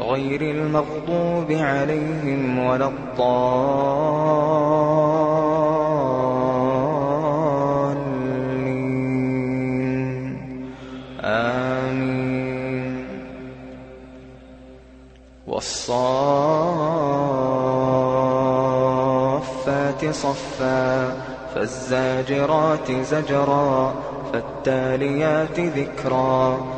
غير المغضوب عليهم ولا الضالين. آمين. والصافات صفا فالزاجرات زجرا فالتاليات ذكرا.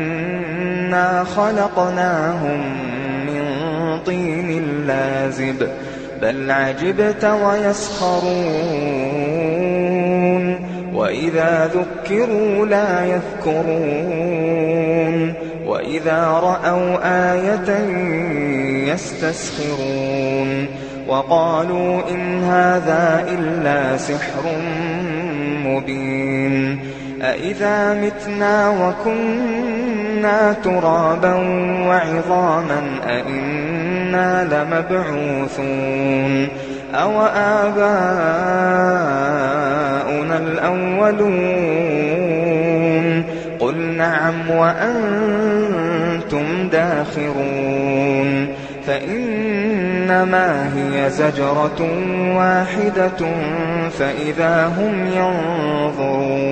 إنا خلقناهم من طين لازب بل عجبت ويسخرون وإذا ذكروا لا يذكرون وإذا رأوا آية يستسخرون وقالوا إن هذا إلا سحر مبين أإذا متنا وكنا ترابا وعظاما أإنا لمبعوثون أو آباؤنا الأولون قل نعم وأنتم داخرون فإنما هي زجرة واحدة فإذا هم ينظرون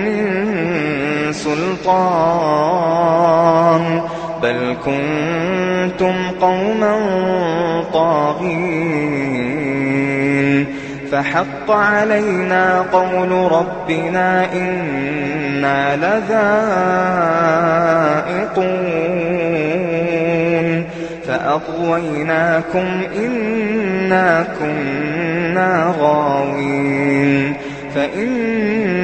سلطان. بل كنتم قوما طاغين. فحق علينا قول ربنا إنا لذائقون. فأغويناكم إنا كنا غاوين.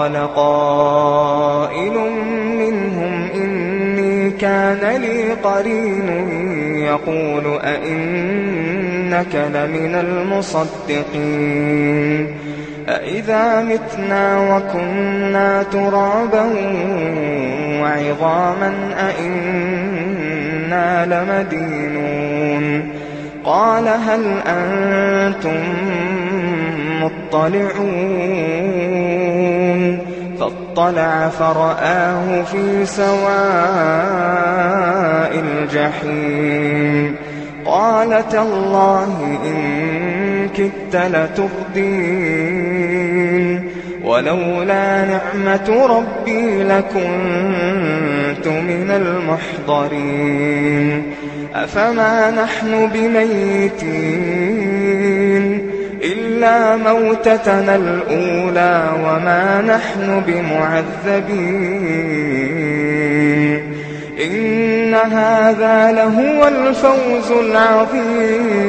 قال قائل منهم إني كان لي قرين يقول أئنك لمن المصدقين أئذا متنا وكنا ترابا وعظاما أئنا لمدينون قال هل أنتم مطلعون فاطلع فرآه في سواء الجحيم. قال تالله إن كدت لتردين ولولا نعمة ربي لكنت من المحضرين. أفما نحن بميتين؟ إلا موتتنا الأولى وما نحن بمعذبين. إن هذا لهو الفوز العظيم.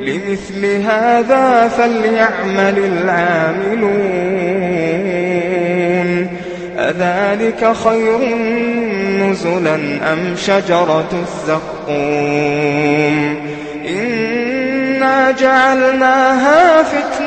لمثل هذا فليعمل العاملون. أذلك خير نزلا أم شجرة الزقوم؟ إنا جعلناها فتنة